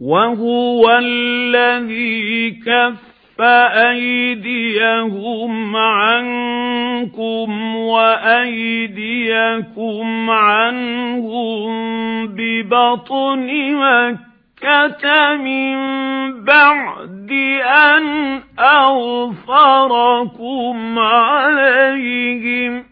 وَهُوَ الَّذِي كَفَّ أَيْدِيَهُمْ عَنكُمْ وَأَيْدِيَكُمْ عَنْهُمْ بِبَطْنِ مَكَّةَ مِنْ بَعْدِ أَنْ أَظْفَرَكُمْ عَلَيْهِمْ.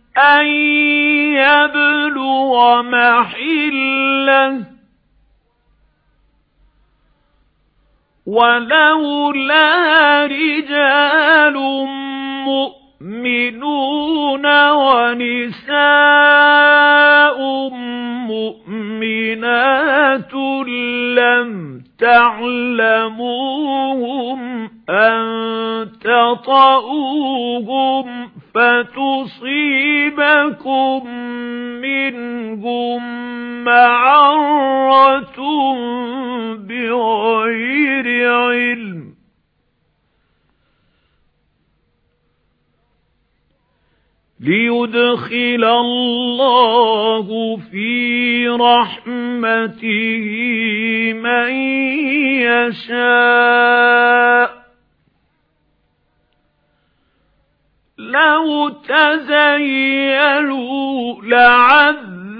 أَن يَبْلُغَ مَحِلَّهُ وَلَوْلَا رِجَالٌ مُؤْمِنُونَ وَنِسَاءٌ مُؤْمِنَاتٌ لَّمْ تَعْلَمُوهُمْ أَن تَطَئُوهُمْ فَتُصِيبَكُم مِّنْهُم مَّعَرَّةٌ بِغَيْرِ عِلْمٍ. لِيُدْخِلَ اللَّهُ فِي رَحْمَتِهِ مَن يَشَاءُ. لَوْ تَزَيَّلُوا لَعَذَّبْنَا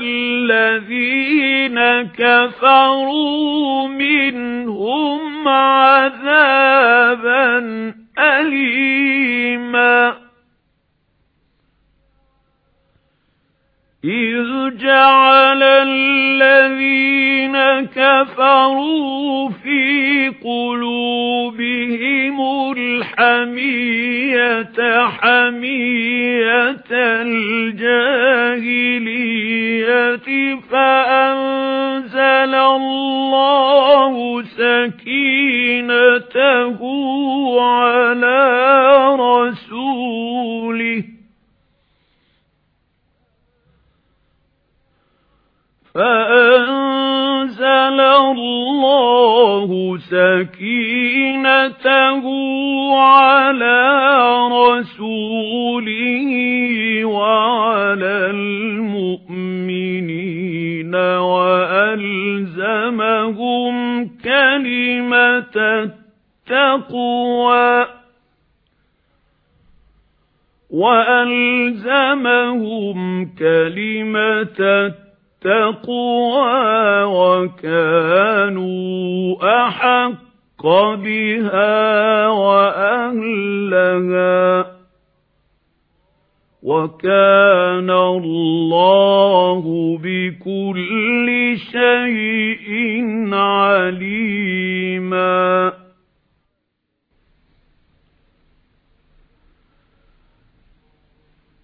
الَّذِينَ كَفَرُوا مِنْهُمْ عَذَابًا أَلِيمًا. إِذْ جَعَلَ الَّذِينَ كَفَرُوا فِي قُلُوبِهِمُ الْحَمِيَّةَ حَمِيَّةَ الْجَاهِلِيَّةِ فَأَنزَلَ اللَّهُ سَكِينَتَهُ عَلَى رَسُولِهِ. فَأَنزَلَ اللَّهُ سَكِينَتَهُ عَلَى رَسُولِهِ وَعَلَى الْمُؤْمِنِينَ وَأَلْزَمَهُمْ كَلِمَةَ التَّقْوَى وَأَلْزَمَهُمْ كَلِمَةَ التَّقْوَى التَّقْوَى وَكَانُوا أَحَقَّ بِهَا وَأَهْلَهَا وَكَانَ اللَّهُ بِكُلِّ شَيْءٍ عَلِيمًا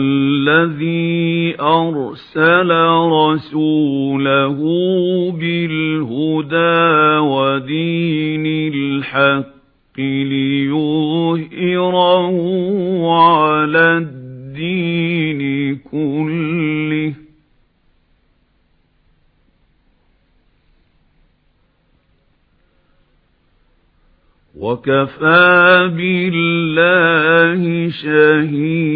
الَّذِي أَرْسَلَ رَسُولَهُ بِالْهُدَى وَدِينِ الْحَقِّ لِيُظْهِرَهُ عَلَى الدِّينِ كله. وَكَفَى بِاللَّهِ شَهِيدًا